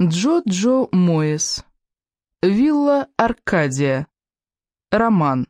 Джо-Джо Моэс. Вилла Аркадия. Роман.